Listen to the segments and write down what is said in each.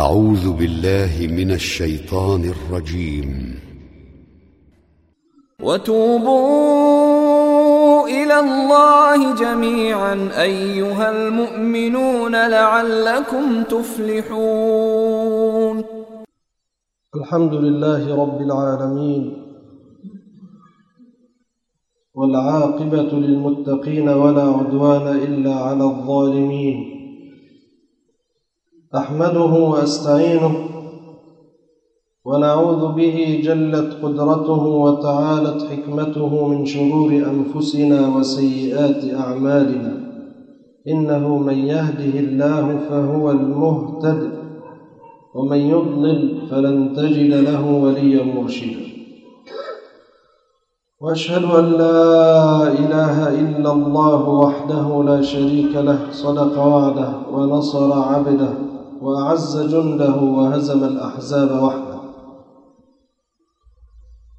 أعوذ بالله من الشيطان الرجيم. وتوبوا إلى الله جميعا أيها المؤمنون لعلكم تفلحون. الحمد لله رب العالمين والعاقبة للمتقين ولا عدوان إلا على الظالمين. أحمده وأستعينه ونعوذ به جلت قدرته وتعالت حكمته من شرور أنفسنا وسيئات أعمالنا. إنه من يهده الله فهو المهتد ومن يضلل فلن تجد له وليا مرشدا. وأشهد أن لا إله إلا الله وحده لا شريك له صدق وعده ونصر عبده. وأعز جنده وهزم الأحزاب وحده.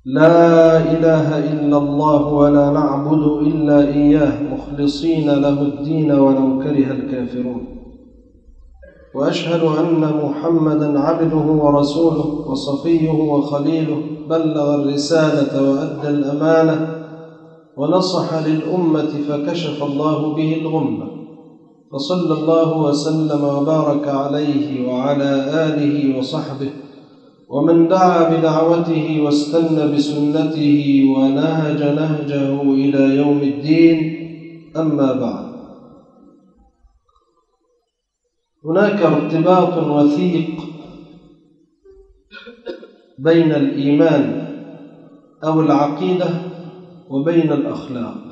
لا إله إلا الله ولا نعبد إلا إياه مخلصين له الدين ولو كره الكافرون. وأشهد أن محمدا عبده ورسوله وصفيه وخليله بلغ الرسالة وأدى الأمانة ونصح للأمة فكشف الله به الغمة. فصلى الله وسلم وبارك عليه وعلى آله وصحبه ومن دعا بدعوته واستنى بسنته ونهج نهجه إلى يوم الدين. أما بعد. هناك ارتباط وثيق بين الإيمان أو العقيدة وبين الأخلاق.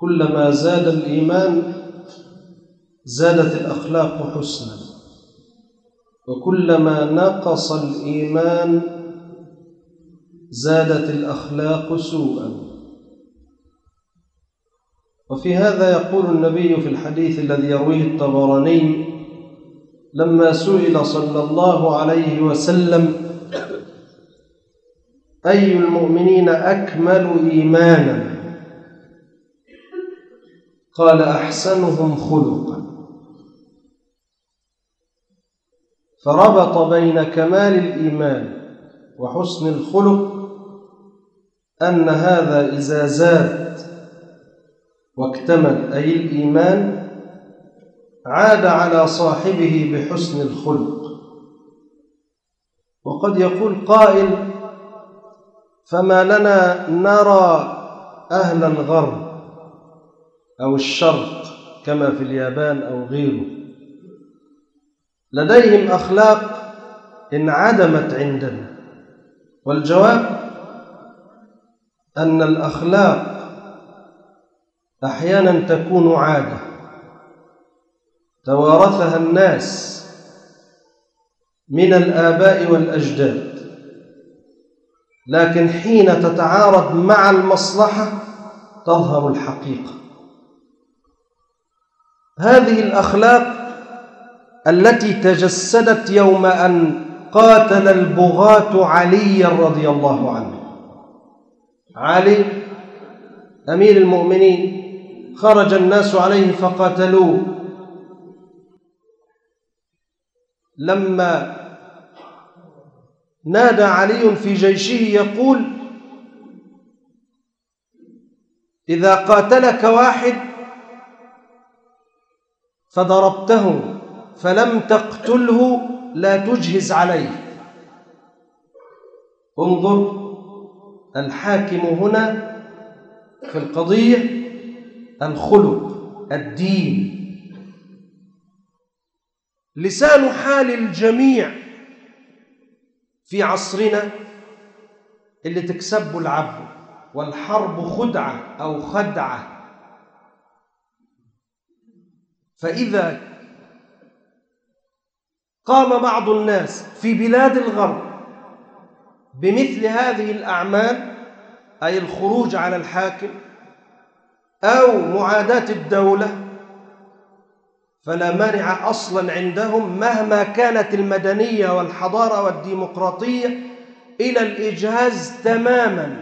كلما زاد الإيمان زادت الأخلاق حسنا. وكلما نقص الإيمان زادت الأخلاق سوءا. وفي هذا يقول النبي في الحديث الذي يرويه الطبراني لما سئل صلى الله عليه وسلم أي المؤمنين أكمل إيمانا؟ قال أحسنهم خلقا. فربط بين كمال الإيمان وحسن الخلق أن هذا إذا زاد واكتمل أي الإيمان عاد على صاحبه بحسن الخلق. وقد يقول قائل فما لنا نرى أهل الغرب أو الشرق كما في اليابان أو غيره. لديهم أخلاق انعدمت عندنا. والجواب أن الأخلاق أحيانا تكون عادة. توارثها الناس من الآباء والأجداد. لكن حين تتعارض مع المصلحة تظهر الحقيقة. هذه الأخلاق التي تجسدت يوم أن قاتل البغاة عليا رضي الله عنه. علي أمير المؤمنين خرج الناس عليه فقاتلوه. لما نادى علي في جيشه يقول إذا قاتلك واحد فضربته فلم تقتله لا تجهز عليه. انظر الحاكم هنا في القضية الخلق الدين. لسان حال الجميع في عصرنا اللي تكسبه العبد والحرب خدعة أو خدعة. فإذا قام بعض الناس في بلاد الغرب بمثل هذه الأعمال أي الخروج على الحاكم أو معاداة الدولة فلا مانع أصلا عندهم مهما كانت المدنية والحضارة والديمقراطية إلى الإجهاز تماما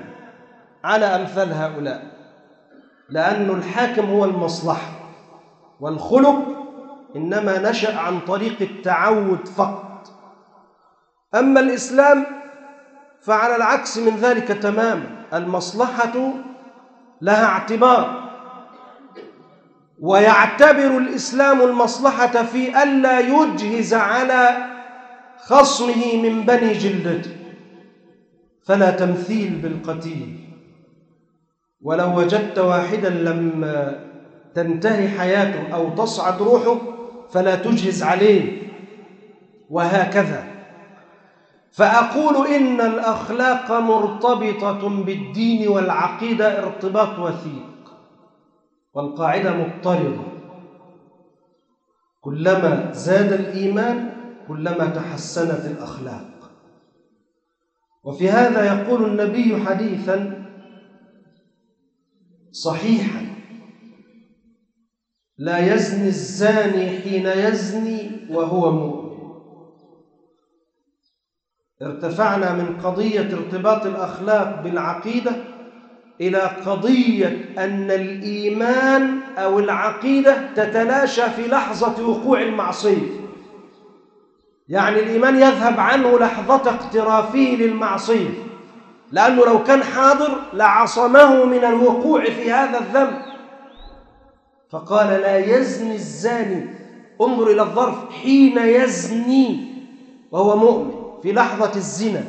على أمثال هؤلاء لأن الحاكم هو المصلحة. والخلق إنما نشأ عن طريق التعود فقط. أما الإسلام فعلى العكس من ذلك تماما. المصلحة لها اعتبار ويعتبر الإسلام المصلحة في ألا يجهز على خصمه من بني جلدته. فلا تمثيل بالقتيل. ولو وجدت واحدا لم تنتهي حياته أو تصعد روحه فلا تجهز عليه وهكذا. فأقول إن الأخلاق مرتبطة بالدين والعقيدة ارتباط وثيق والقاعدة مضطردة كلما زاد الإيمان كلما تحسنت الأخلاق. وفي هذا يقول النبي حديثا صحيحا لا يزني الزاني حين يزني وهو مؤمن. ارتفعنا من قضية ارتباط الأخلاق بالعقيدة إلى قضية أن الإيمان أو العقيدة تتلاشى في لحظة وقوع المعصية. يعني الإيمان يذهب عنه لحظة اقترافه للمعصية لأنه لو كان حاضر لعصمه من الوقوع في هذا الذنب. فقال لا يزني الزاني. انظر إلى الظرف. حين يزني وهو مؤمن في لحظة الزنا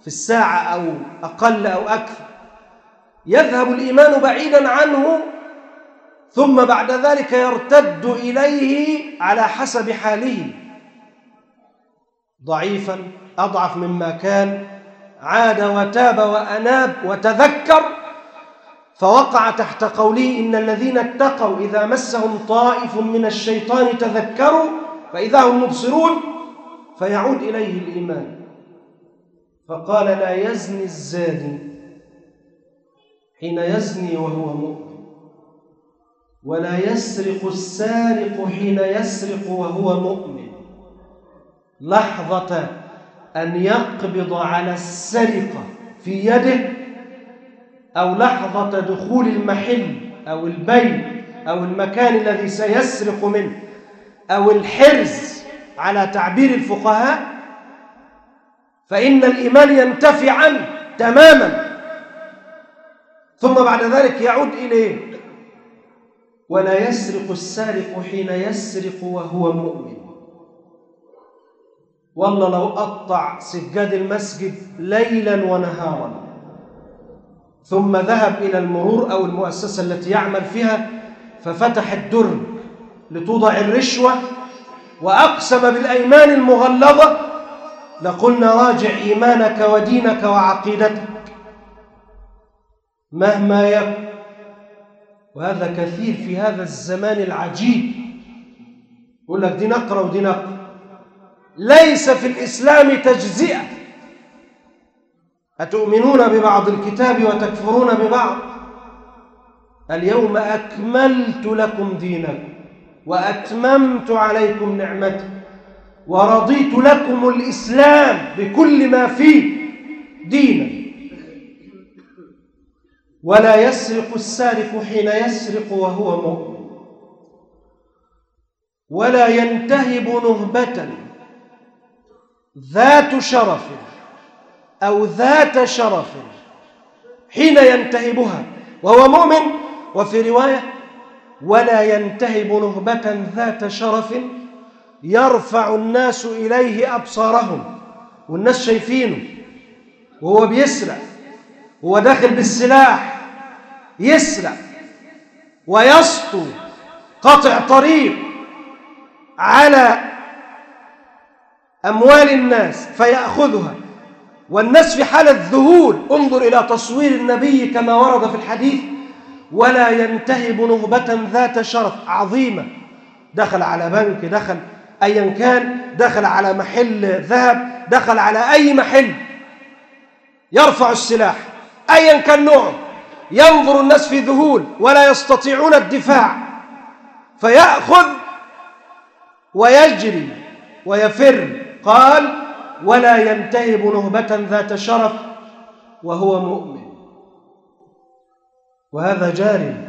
في الساعة أو أقل أو أكثر. يذهب الإيمان بعيدا عنه ثم بعد ذلك يرتد إليه على حسب حاله. ضعيفا أضعف مما كان عاد وتاب وأناب وتذكر فوقع تحت قوله إن الذين اتقوا إذا مسهم طائف من الشيطان تذكروا فإذا هم مبصرون فيعود إليه الإيمان. فقال لا يزني الزاني حين يزني وهو مؤمن ولا يسرق السارق حين يسرق وهو مؤمن. لحظة أن يقبض على السرقة في يده أو لحظة دخول المحل أو البيت أو المكان الذي سيسرق منه أو الحرز على تعبير الفقهاء فإن الإيمان ينتفي عنه تماما. ثم بعد ذلك يعود إليه. ولا يسرق السارق حين يسرق وهو مؤمن. والله لو قطع سجاد المسجد ليلا ونهارا. ثم ذهب إلى المرور أو المؤسسة التي يعمل فيها ففتح الدرج لتوضع الرشوة وأقسم بالأيمان المغلظة لقلنا راجع إيمانك ودينك وعقيدتك. مهما يكن وهذا كثير في هذا الزمان العجيب. يقول لك دي نقرة ودي نقرة ليس في الإسلام تجزئة. أتؤمنون ببعض الكتاب وتكفرون ببعض؟ اليوم أكملت لكم دينكم وأتممت عليكم نعمتي ورضيت لكم الإسلام بكل ما فيه دينا. ولا يسرق السارق حين يسرق وهو مؤمن. ولا ينتهب نهبة ذات شرف. أو ذات شرف حين ينتهبها وهو مؤمن. وفي رواية ولا ينتهب نهبة ذات شرف يرفع الناس إليه أبصارهم. والناس شايفينه وهو بيسرق هو داخل بالسلاح يسرق ويسطو قطع طريق على أموال الناس فيأخذها. والناس في حالة ذهول. انظر إلى تصوير النبي كما ورد في الحديث. ولا ينتهب نهبة ذات شرف عظيمة. دخل على بنك دخل أيا كان دخل على محل ذهب دخل على أي محل. يرفع السلاح أيا كان نوعه. ينظر الناس في ذهول ولا يستطيعون الدفاع. فيأخذ ويجري ويفر. قال ولا ينتهب نهبة ذات شرف وهو مؤمن. وهذا جاري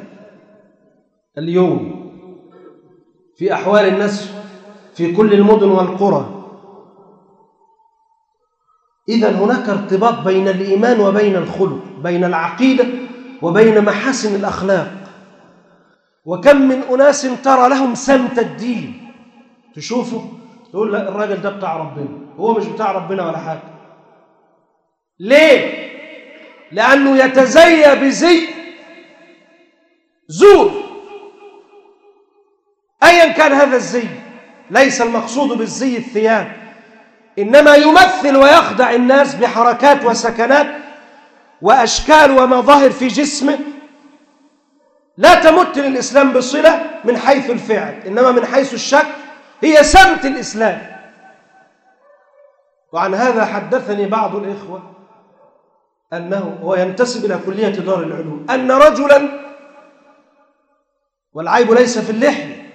اليوم في أحوال الناس في كل المدن والقرى. إذا هناك ارتباط بين الإيمان وبين الخلق بين العقيدة وبين محاسن الأخلاق. وكم من أناس ترى لهم سمت الدين. تشوفه تقول لا الراجل ده بتاع ربنا هو مش بتاع ربنا ولا حاجة ليه؟ لأنه يتزيى بزي زور أيا كان هذا الزي ليس المقصود بالزي الثياب إنما يمثل ويخدع الناس بحركات وسكنات وأشكال ومظاهر في جسمه لا تمت للإسلام بصلة من حيث الفعل إنما من حيث الشك هي سمت الإسلام. وعن هذا حدثني بعض الإخوة أنه هو ينتسب إلى كلية دار العلوم أن رجلا والعيب ليس في اللحية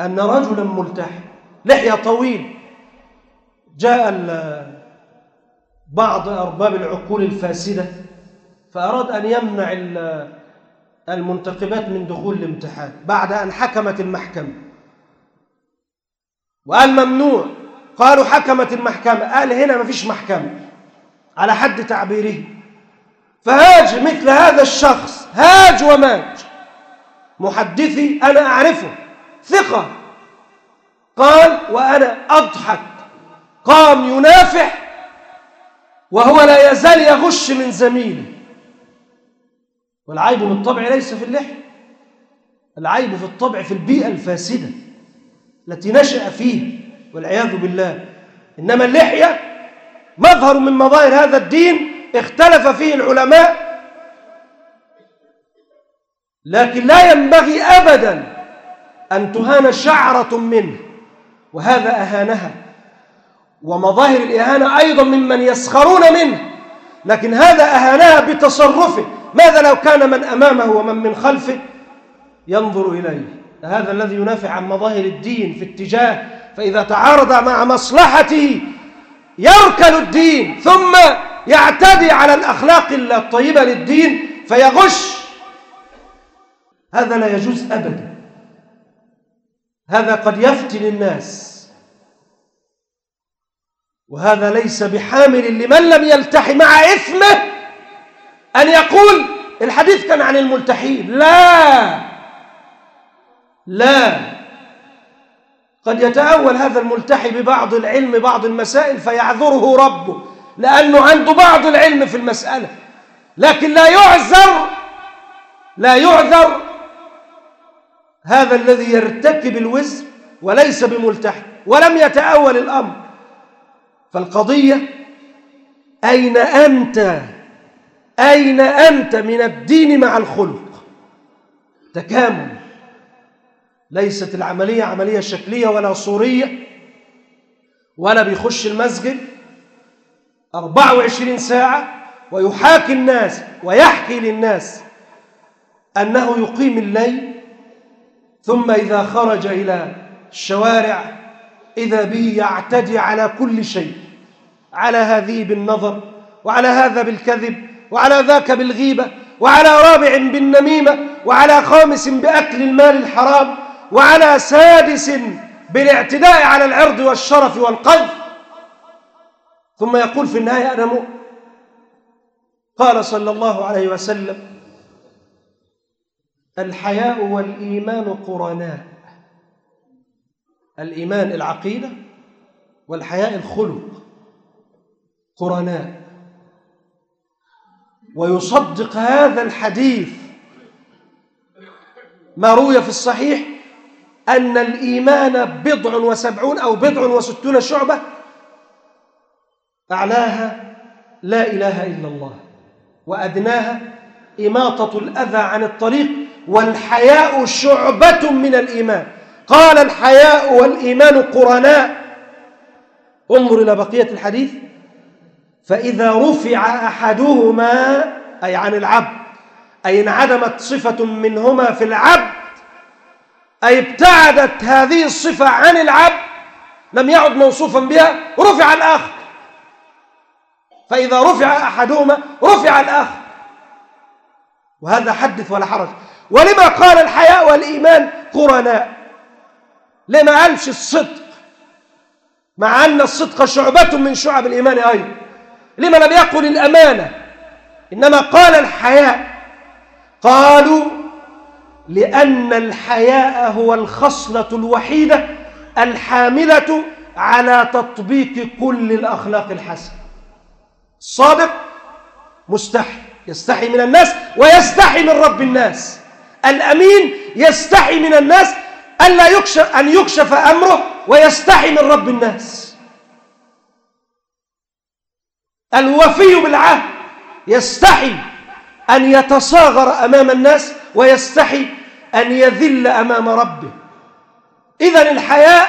أن رجلا ملتحي لحية طويل. جاء بعض أرباب العقول الفاسدة فأراد أن يمنع المنتقبات من دخول الامتحان بعد أن حكمت المحكمة. وقال ممنوع. قالوا حكمت المحكمة. قال هنا ما فيش محكمة. على حد تعبيره. فهاج مثل هذا الشخص. هاج وماج. محدثي أنا أعرفه. ثقة. قال وأنا أضحك. قام ينافح. وهو لا يزال يغش من زميله. والعيب بالطبع ليس في اللحية العيب في الطبع في البيئة الفاسدة. التي نشأ فيه والعياذ بالله. إنما اللحية مظهر من مظاهر هذا الدين اختلف فيه العلماء لكن لا ينبغي أبدا أن تهان شعرة منه وهذا أهانها. ومظاهر الإهانة أيضا ممن يسخرون منه لكن هذا أهانها بتصرفه. ماذا لو كان من أمامه ومن من خلفه؟ ينظر إليه. هذا الذي ينافع عن مظاهر الدين في اتجاه فإذا تعارض مع مصلحته يركل الدين ثم يعتدي على الأخلاق الطيبة للدين فيغش. هذا لا يجوز أبدا. هذا قد يفتن الناس وهذا ليس بحامل لمن لم يلتحي مع إثمه أن يقول الحديث كان عن الملتحين. لا! لا. قد يتأول هذا الملتحي ببعض العلم بعض المسائل فيعذره ربه لأنه عنده بعض العلم في المسألة لكن لا يعذر لا يعذر هذا الذي يرتكب الوزر وليس بملتحي ولم يتأول الأمر. فالقضية أين أنت؟ أين أنت من الدين مع الخلق؟ تكامل. ليست العملية عملية شكلية ولا صورية ولا بيخش المسجد 24 ساعة ويحاكي الناس ويحكي للناس أنه يقيم الليل ثم إذا خرج إلى الشوارع إذا به يعتدي على كل شيء على هذه بالنظر وعلى هذا بالكذب وعلى ذاك بالغيبة وعلى رابع بالنميمة وعلى خامس بأكل المال الحرام وعلى سادس بالاعتداء على العرض والشرف والقذف ثم يقول في النهاية أنا مؤمن قال صلى الله عليه وسلم الحياء والإيمان قرناء. الإيمان العقيدة والحياء الخلق قرناء. ويصدق هذا الحديث ما روي في الصحيح أن الإيمان بضع وسبعون أو بضع وستون شعبة أعلاها لا إله إلا الله وأدناها إماطة الأذى عن الطريق والحياء شعبة من الإيمان. قال الحياء والإيمان قرناء. انظر إلى بقية الحديث. فإذا رفع أحدهما أي عن العبد أي انعدمت صفة منهما في العبد أي ابتعدت هذه الصفة عن العبد لم يعد موصوفا بها رفع الآخر فإذا رفع أحدهما رفع الآخر وهذا حدث ولا حرج. ولما قال الحياء والإيمان قرناء. ليه ما قالش الصدق. مع أن الصدق شعبة من شعب الإيمان أيضا. لما لم يقل الأمانة؟ إنما قال الحياء. قالوا لأن الحياء هو الخصلة الوحيدة الحاملة على تطبيق كل الأخلاق الحسنة. الصادق مستحي يستحي من الناس ويستحي من رب الناس. الأمين يستحي من الناس ألا يكشف أن يكشف أمره ويستحي من رب الناس. الوفي بالعهد يستحي أن يتصاغر أمام الناس ويستحي أن يذل أمام ربه. إذا الحياء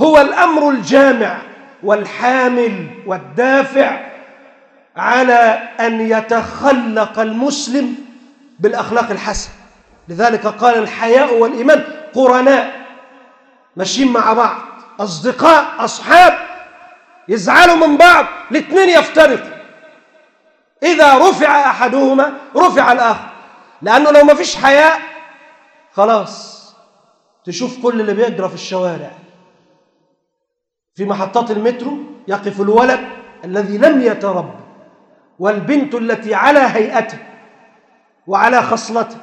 هو الأمر الجامع والحامل والدافع على أن يتخلق المسلم بالأخلاق الحسنة. لذلك قال الحياء والإيمان قرناء ماشيين مع بعض أصدقاء أصحاب يزعلوا من بعض الاثنين يفترقوا. إذا رفع أحدهما رفع الآخر. لأنه لو ما فيش حياء خلاص. تشوف كل اللي بيجرى في الشوارع. في محطات المترو يقف الولد الذي لم يتربى والبنت التي على هيئته وعلى خصلته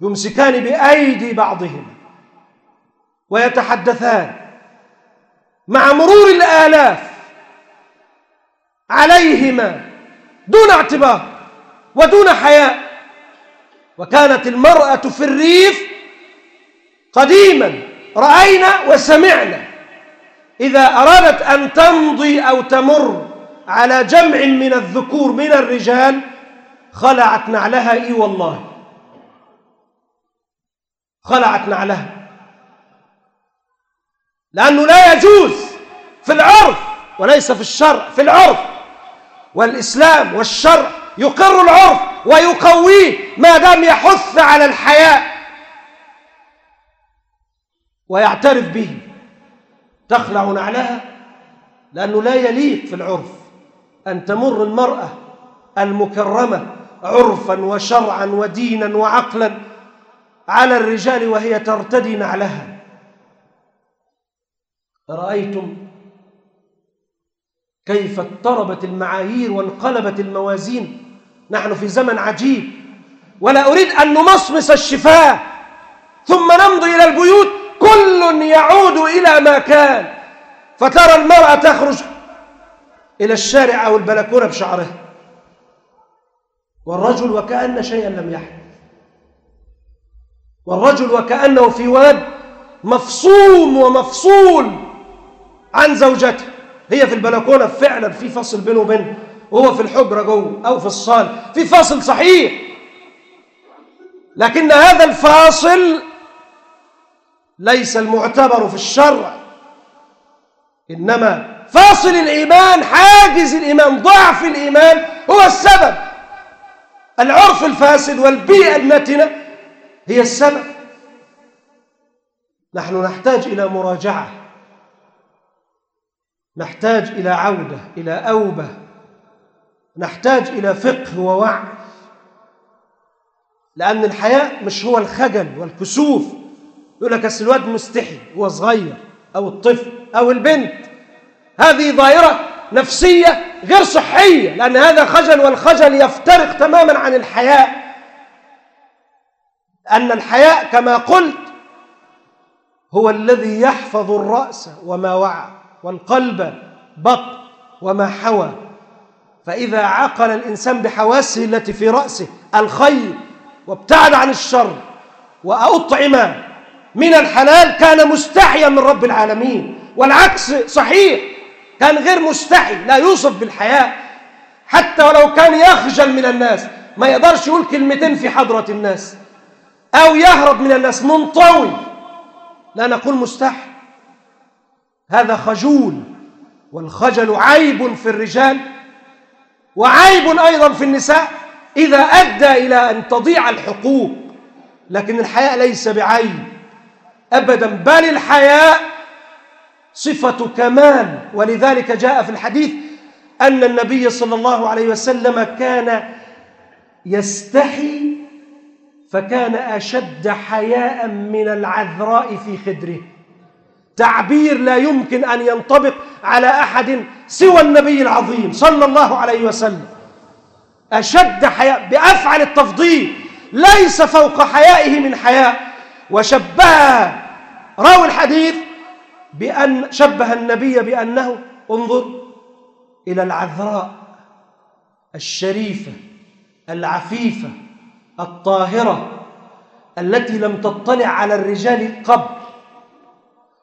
يمسكان بأيدي بعضهما. ويتحدثان مع مرور الآلاف عليهما. دون اعتبار ودون حياء. وكانت المرأة في الريف قديما رأينا وسمعنا. إذا أرادت أن تمضي أو تمر على جمع من الذكور من الرجال خلعت نعلها إي والله. خلعت نعلها. لأنه لا يجوز في العرف وليس في الشرع في العرف. والإسلام والشرع يقر العرف ويقويه ما دام يحث على الحياء ويعترف به. تخلع نعلها لأنه لا يليق في العرف أن تمر المرأة المكرمة عرفا وشرعا ودينا وعقلا على الرجال وهي ترتدي نعلها. أرأيتم كيف اضطربت المعايير وانقلبت الموازين. نحن في زمن عجيب. ولا أريد أن نمصمص الشفاه ثم نمضي إلى البيوت. كل يعود إلى ما كان. فترى المرأة تخرج إلى الشارع أو البلكونة بشعرها والرجل وكأن شيئا لم يحدث. والرجل وكأنه في واد مفصوم ومفصول عن زوجته. هي في البلكونة فعلا في فصل بينه وبينه وهو في الحجرة جوه أو في الصالة. في فاصل صحيح. لكن هذا الفاصل ليس المعتبر في الشرع. إنما فاصل الإيمان حاجز الإيمان ضعف الإيمان هو السبب. العرف الفاسد والبيئة النتنة هي السبب. نحن نحتاج إلى مراجعة. نحتاج إلى عودة إلى أوبة. نحتاج إلى فقه ووعي. لأن الحياء مش هو الخجل والكسوف. يقول لك أصل الواد مستحي هو صغير أو الطفل أو البنت. هذه ظاهرة نفسية غير صحية لأن هذا خجل والخجل يفترق تماما عن الحياء. أن الحياء كما قلت هو الذي يحفظ الرأس وما وعى. والقلب بطن وما حوى. فإذا عقل الإنسان بحواسه التي في رأسه الخير وابتعد عن الشر وأطعم من الحلال كان مستحيا من رب العالمين. والعكس صحيح كان غير مستحي لا يوصف بالحياء حتى ولو كان يخجل من الناس ما يقدرش يقول كلمتين في حضرة الناس. أو يهرب من الناس منطوي. لا نقول مستحي. هذا خجول والخجل عيب في الرجال وعيب أيضا في النساء إذا أدى إلى أن تضيع الحقوق لكن الحياء ليس بعيب أبدا بل الحياء صفة كمال. ولذلك جاء في الحديث أن النبي صلى الله عليه وسلم كان يستحي فكان أشد حياء من العذراء في خدره. تعبير لا يمكن أن ينطبق على أحد سوى النبي العظيم صلى الله عليه وسلم. أشد حياء بأفعل التفضيل ليس فوق حيائه من حياء. وشبه راوي الحديث بأن شبه النبي بأنه انظر إلى العذراء الشريفة العفيفة الطاهرة التي لم تطلع على الرجال قبل.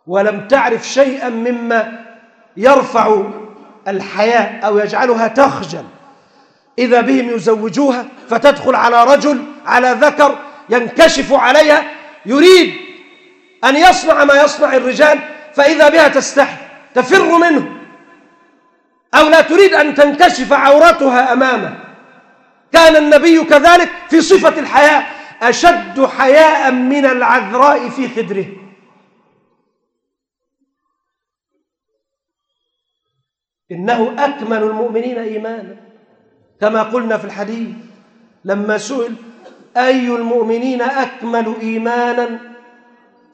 ولم تعرف شيئا مما يرفع الحياة أو يجعلها تخجل. إذا بهم يزوجوها فتدخل على رجل على ذكر ينكشف عليها يريد أن يصنع ما يصنع الرجال فإذا بها تستحي تفر منه. أو لا تريد أن تنكشف عورتها أمامه. كان النبي كذلك في صفة الحياء أشد حياء من العذراء في خدره. إنه أكمل المؤمنين إيمانا. كما قلنا في الحديث لما سئل أي المؤمنين أكمل إيمانا؟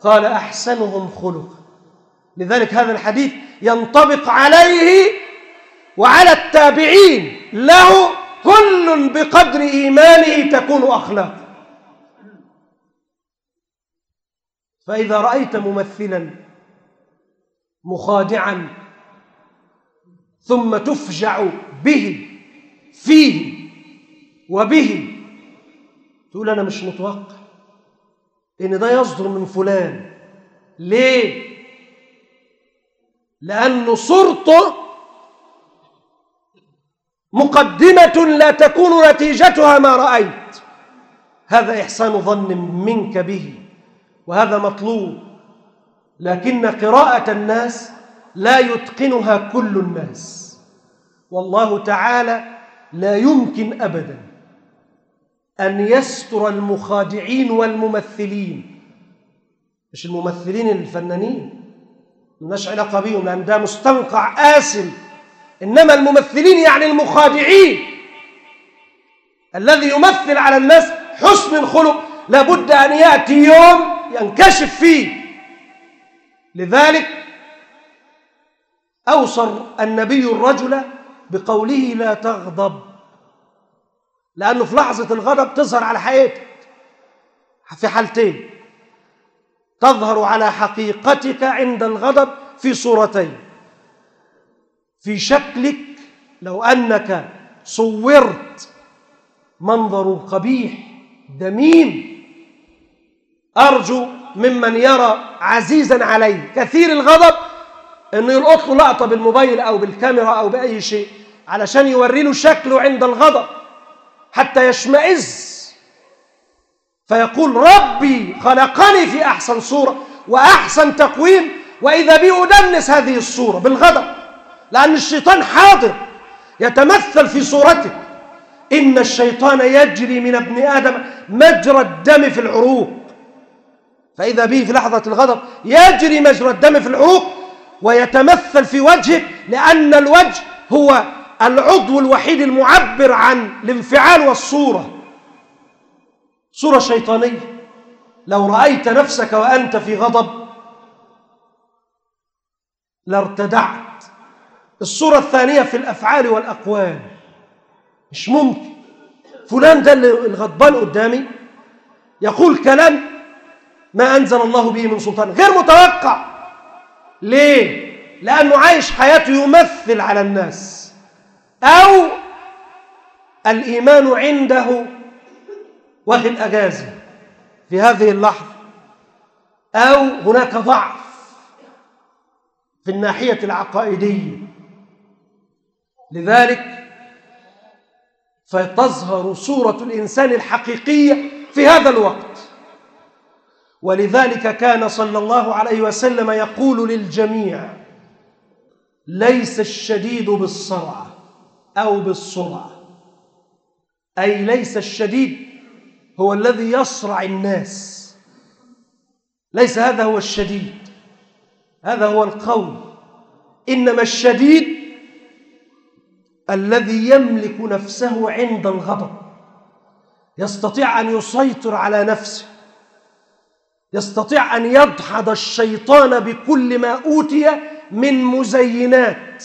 قال أحسنهم خلقا لذلك هذا الحديث ينطبق عليه وعلى التابعين. له كل بقدر إيمانه تكون أخلاق. فإذا رأيت ممثلا مخادعا ثم تفجع به فيه وبه تقول أنا مش متوقع إن ده يصدر من فلان. ليه؟ لأن صورته مقدمة لا تكون نتيجتها ما رأيت. هذا إحسان ظن منك به وهذا مطلوب. لكن قراءة الناس لا يتقنها كل الناس. والله تعالى لا يمكن أبدا أن يستر المخادعين والممثلين. مش الممثلين الفنانين؟ ملناش علاقة بيهم لأن ده مستنقع آسل إنما الممثلين يعني المخادعين. الذي يمثل على الناس حسن الخلق. لابد أن يأتي يوم ينكشف فيه. لذلك أوصر النبي الرجل بقوله لا تغضب لأنه في لحظة الغضب تظهر على حقيقتك في حالتين تظهر على حقيقتك عند الغضب في صورتين في شكلك لو أنك صورت منظر قبيح دميم أرجو ممن يرى عزيزا عليه كثير الغضب إنه يلقط له لقطة بالموبايل أو بالكاميرا أو بأي شيء علشان يوري له شكله عند الغضب حتى يشمئز. فيقول ربي خلقني في أحسن صورة وأحسن تقويم وإذا بي أدنس هذه الصورة بالغضب لأن الشيطان حاضر يتمثل في صورتك إن الشيطان يجري من ابن آدم مجرى الدم في العروق. فإذا به في لحظة الغضب يجري مجرى الدم في العروق ويتمثل في وجهك لأن الوجه هو العضو الوحيد المعبر عن الانفعال والصورة. صورة شيطانية. لو رأيت نفسك وأنت في غضب لارتدعت. الصورة الثانية في الأفعال والأقوال. مش ممكن. فلان ده الغضبان قدامي يقول كلام ما أنزل الله به من سلطان. غير متوقع. ليه؟ لأنه عايش حياته يمثل على الناس. أو الإيمان عنده واخد أجازة في هذه اللحظة. أو هناك ضعف في الناحية العقائدية. لذلك فتظهر صورة الإنسان الحقيقية في هذا الوقت. ولذلك كان صلى الله عليه وسلم يقول للجميع ليس الشديد بالصرعة أو بالسرعة أي ليس الشديد هو الذي يصرع الناس. ليس هذا هو الشديد هذا هو القول. إنما الشديد الذي يملك نفسه عند الغضب يستطيع أن يسيطر على نفسه. يستطيع أن يدحض الشيطان بكل ما أوتي من مزينات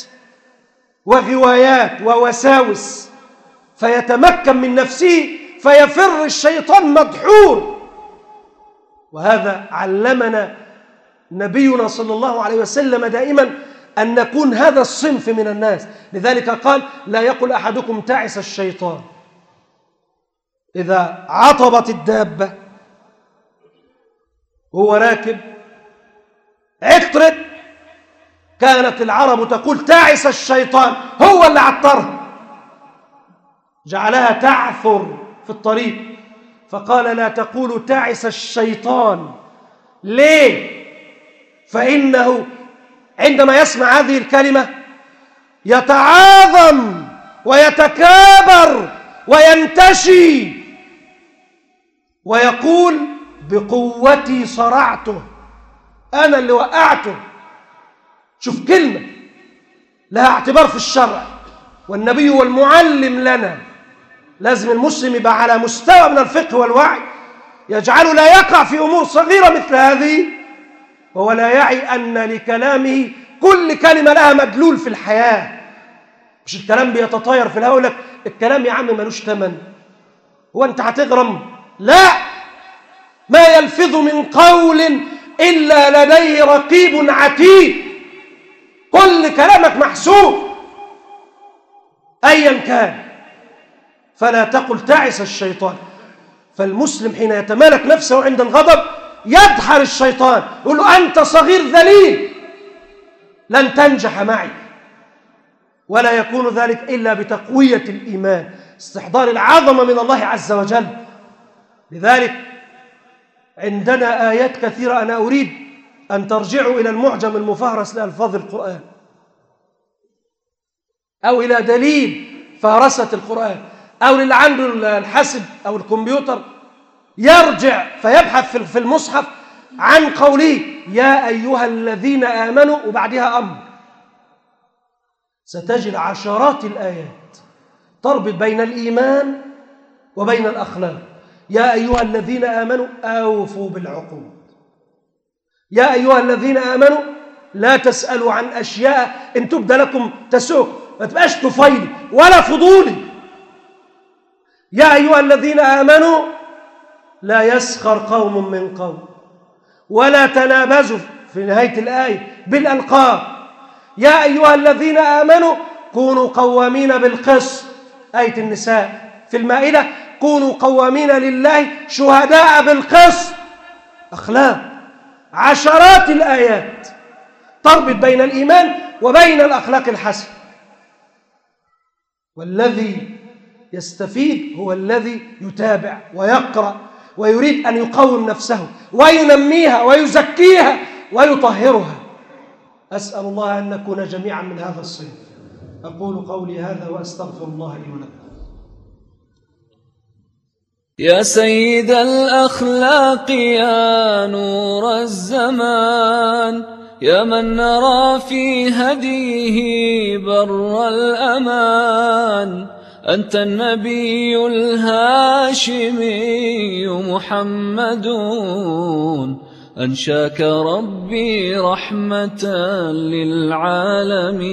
وغوايات ووساوس. فيتمكن من نفسه فيفر الشيطان مدحور. وهذا علمنا نبينا صلى الله عليه وسلم دائما أن نكون هذا الصنف من الناس. لذلك قال لا يقل أحدكم تعس الشيطان. إذا عطبت الدابة وهو راكب عطرت كانت العرب تقول تعس الشيطان هو اللي عطرها. جعلها تعثر في الطريق فقال لا تقولوا تعس الشيطان. ليه؟ فإنه عندما يسمع هذه الكلمة يتعاظم ويتكابر وينتشي ويقول بقوتي صرعته. أنا اللي وقعته. شوف كلمة. لها اعتبار في الشرع. والنبي هو المعلم لنا. لازم المسلم يبقى على مستوى من الفقه والوعي. يجعله لا يقع في أمور صغيرة مثل هذه. وهو لا يعي أن لكلامه كل كلمة لها مدلول في الحياة. مش الكلام بيتطاير في الهواء لك الكلام يا عم ملوش ثمن هو أنت هتغرم؟ لا! ما يلفظ من قول إلا لديه رقيب عتيد. كل كلامك محسوب. أيا كان. فلا تقل تعس الشيطان. فالمسلم حين يتمالك نفسه عند الغضب يدحر الشيطان. يقول له أنت صغير ذليل. لن تنجح معي. ولا يكون ذلك إلا بتقوية الإيمان. استحضار العظمة من الله عز وجل. لذلك عندنا آيات كثيرة أنا أريد أن ترجعوا إلى المعجم المفهرس لألفاظ القرآن. أو إلى دليل فهرسة القرآن. أو للي عنده الحاسب أو الكمبيوتر. يرجع فيبحث في المصحف عن قوله يا أيها الذين آمنوا وبعدها أمر. ستجد عشرات الآيات تربط بين الإيمان وبين الأخلاق. يا أيها الذين آمنوا أوفوا بالعقود. يا أيها الذين آمنوا لا تسألوا عن أشياء إن تبدى لكم تسوق ما تبقاش طفيلي ولا فضولي يا أيها الذين آمنوا لا يسخر قوم من قوم ولا تنابزوا في نهاية الآية بالألقاب. يا أيها الذين آمنوا كونوا قوامين بالقسط. آية النساء في المائدة. كونوا قوامين لله شهداء بالقسط. أخلاق. عشرات الآيات. تربط بين الإيمان وبين الأخلاق الحسنة. والذي يستفيد هو الذي يتابع ويقرأ ويريد أن يقوم نفسه وينميها ويزكيها ويطهرها. أسأل الله أن نكون جميعا من هذا الصنف أقول قولي هذا وأستغفر الله لي ولكم. يا سيد الأخلاق يا نور الزمان يا من نرى في هديه بر الأمان. أنت النبي الهاشمي محمد أنشاك ربي رحمة للعالمين.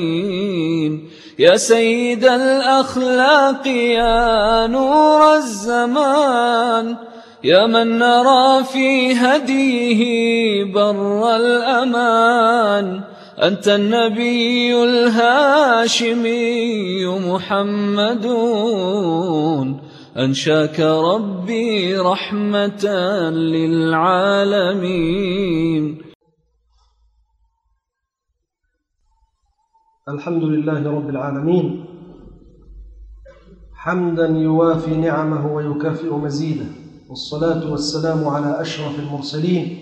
يا سيد الأخلاق يا نور الزمان يا من نرى في هديه بر الأمان أنت النبي الهاشمي محمد أنشاك ربي رحمة للعالمين الحمد لله رب العالمين. حمدا يوافي نعمه ويكافئ مزيده. والصلاة والسلام على أشرف المرسلين.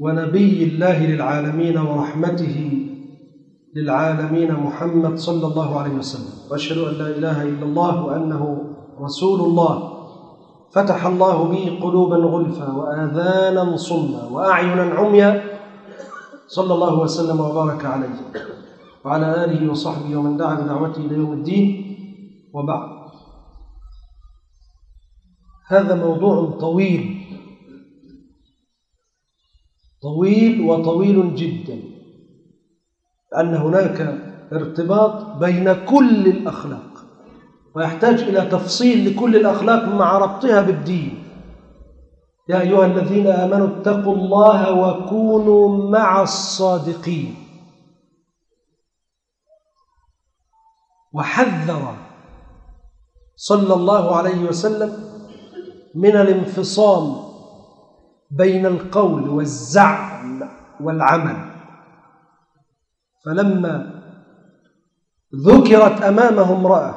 ونبي الله للعالمين ورحمته للعالمين محمد صلى الله عليه وسلم. وأشهد أن لا إله إلا الله وأنه رسول الله. فتح الله به قلوبا غلفا وآذانا صما وأعينا عميا. صلى الله وسلم وبارك عليه. وعلى آله وصحبه ومن دعا بدعوته إلى يوم الدين. وبعد. هذا موضوع طويل. طويل وطويل جدا. لأن هناك ارتباط بين كل الأخلاق. ويحتاج إلى تفصيل لكل الأخلاق مع ربطها بالدين. يا أيها الذين آمنوا اتقوا الله وكونوا مع الصادقين. وحذر صلى الله عليه وسلم من الانفصام بين القول والزعم والعمل. فلما ذكرت امامه امراه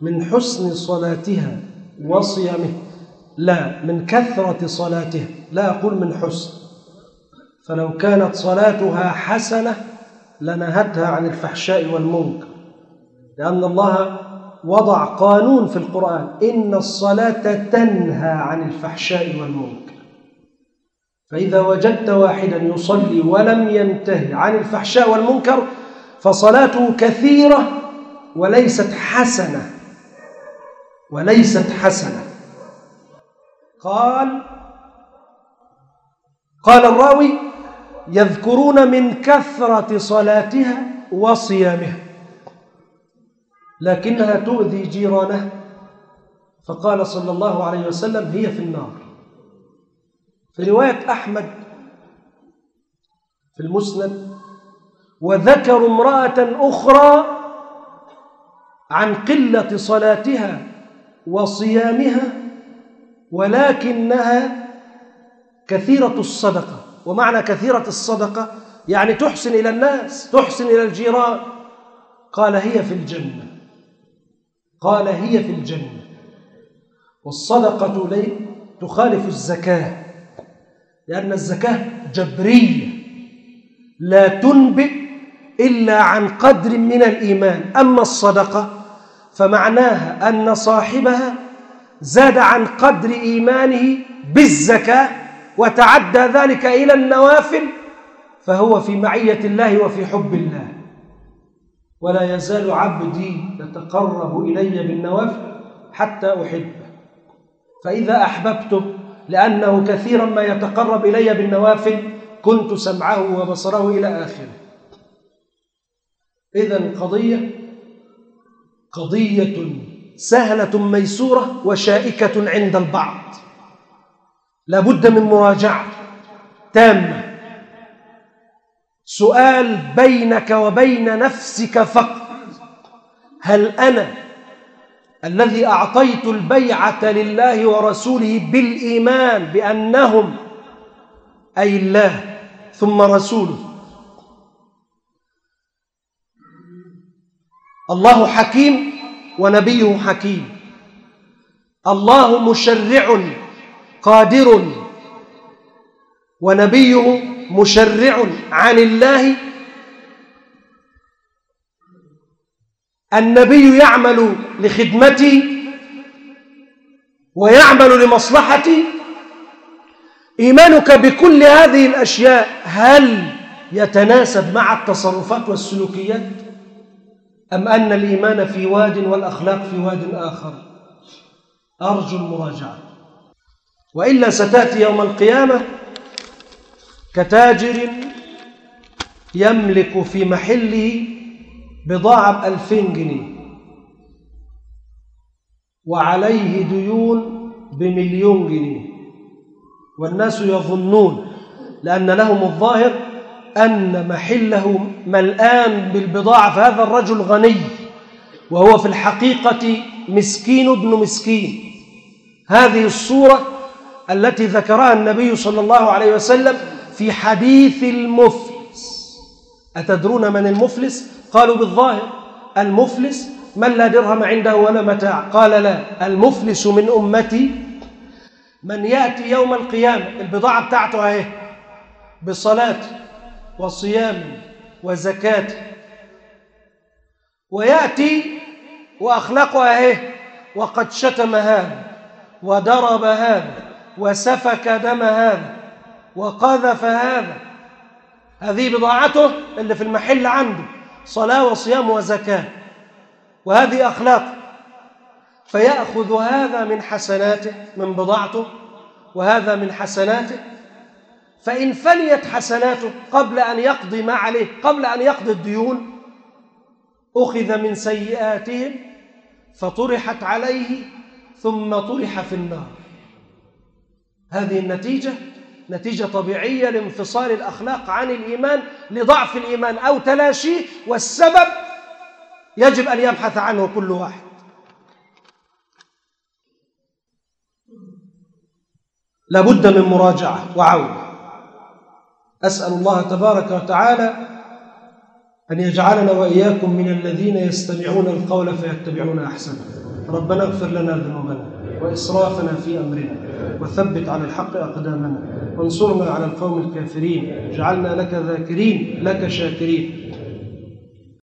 من حسن صلاتها وصيامها لا من كثرة صلاتها لا أقول من حسن فلو كانت صلاتها حسنة لنهتها عن الفحشاء والمنكر. لأن الله وضع قانون في القرآن إن الصلاة تنهى عن الفحشاء والمنكر. فإذا وجدت واحدا يصلي ولم ينتهي عن الفحشاء والمنكر فصلاته كثيرة وليست حسنة. وليست حسنة. قال قال الراوي يذكرون من كثرة صلاتها وصيامها لكنها تؤذي جيرانها فقال صلى الله عليه وسلم هي في النار. في رواية أحمد في المسند وذكروا امرأة أخرى عن قلة صلاتها وصيامها ولكنها كثيرة الصدقة. ومعنى كثيرة الصدقة يعني تحسن إلى الناس تحسن إلى الجيران. قال هي في الجنة. قال هي في الجنة. والصدقة لي تخالف الزكاة لأن الزكاة جبرية لا تنبئ إلا عن قدر من الإيمان. أما الصدقة فمعناها أن صاحبها زاد عن قدر إيمانه بالزكاة وتعدى ذلك إلى النوافل فهو في معية الله وفي حب الله. ولا يزال عبدي يتقرب إلي بالنوافل حتى أحبه. فإذا أحببته لأنه كثيرا ما يتقرب إلي بالنوافل كنت سمعه وبصره إلى آخره. اذا قضية قضية سهلة ميسورة وشائكة عند البعض. لابد من مراجعة تامة. سؤال بينك وبين نفسك فقط. هل أنا الذي أعطيت البيعة لله ورسوله بالإيمان بأنهم أي الله ثم رسوله؟ الله حكيم ونبيه حكيم. الله مشرع قادر ونبيه مشرع عن الله. النبي يعمل لخدمتي ويعمل لمصلحتي. إيمانك بكل هذه الأشياء هل يتناسب مع التصرفات والسلوكيات؟ أم أن الإيمان في واد والأخلاق في واد آخر؟ أرجو المراجعة. وإلا ستأتي يوم القيامة كتاجر يملك في محله بضاعة بألفين جنيه وعليه ديون بمليون جنيه. والناس يظنون لأن لهم الظاهر أن محله ملآن بالبضاعة فهذا الرجل غني وهو في الحقيقة مسكين ابن مسكين. هذه الصورة التي ذكرها النبي صلى الله عليه وسلم في حديث المفلس. أتدرون من المفلس؟ قالوا بالظاهر المفلس من لا درهم عنده ولا متاع. قال لا المفلس من أمتي من يأتي يوم القيامة. البضاعة بتاعته اهي بصلاة. وصيام وزكاة. ويأتي وأخلاقه اهي وقد شتم هذا وضرب هذا وسفك دم هذا وقذف هذا هذه بضاعته اللي في المحل عنده صلاة وصيام وزكاة. وهذه أخلاق. فيأخذ هذا من حسناته من بضاعته وهذا من حسناته فإن فنيت حسناته قبل أن يقضي ما عليه قبل أن يقضي الديون أخذ من سيئاتهم فطرحت عليه ثم طرح في النار. هذه النتيجة نتيجة طبيعية لانفصال الأخلاق عن الإيمان لضعف الإيمان أو تلاشيه والسبب يجب أن يبحث عنه كل واحد. لابد من مراجعة وعودة أسأل الله تبارك وتعالى أن يجعلنا وإياكم من الذين يستمعون القول فيتبعون أحسنه. ربنا اغفر لنا ذنوبنا وإسرافنا في أمرنا وثبت على الحق أقدامنا. وانصرنا على القوم الكافرين. جعلنا لك ذاكرين لك شاكرين.